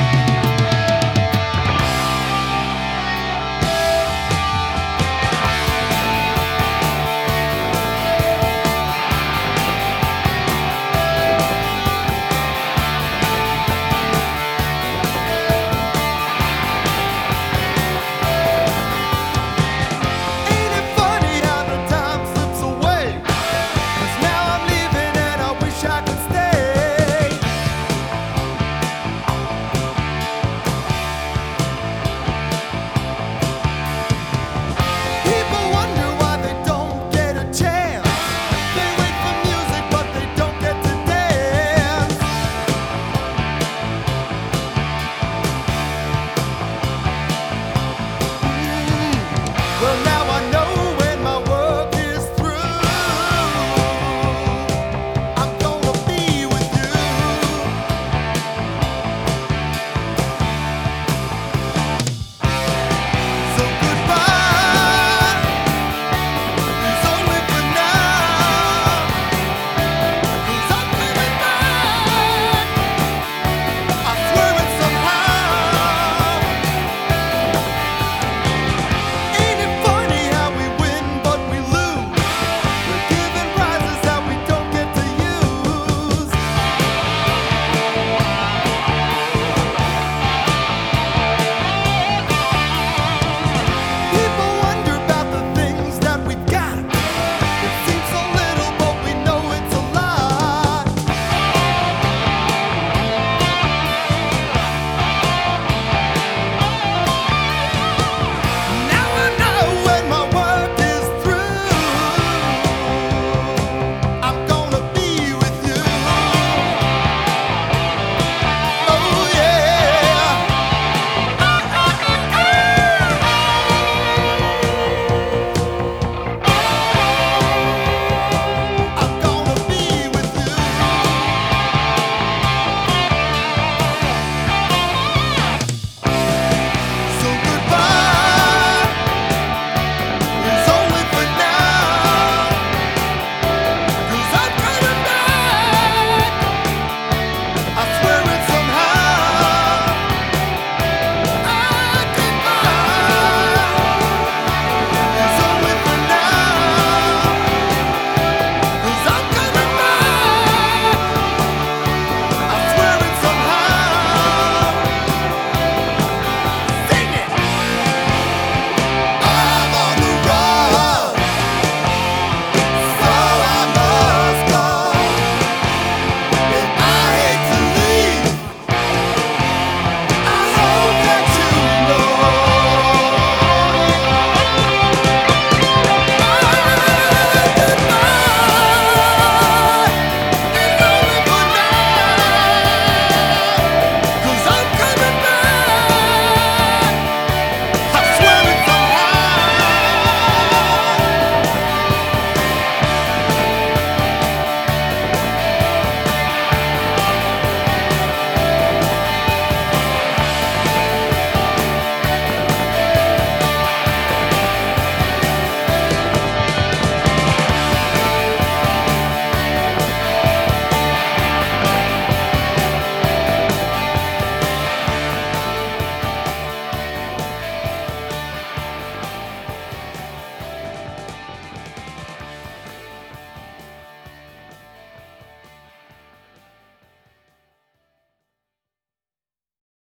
Bye.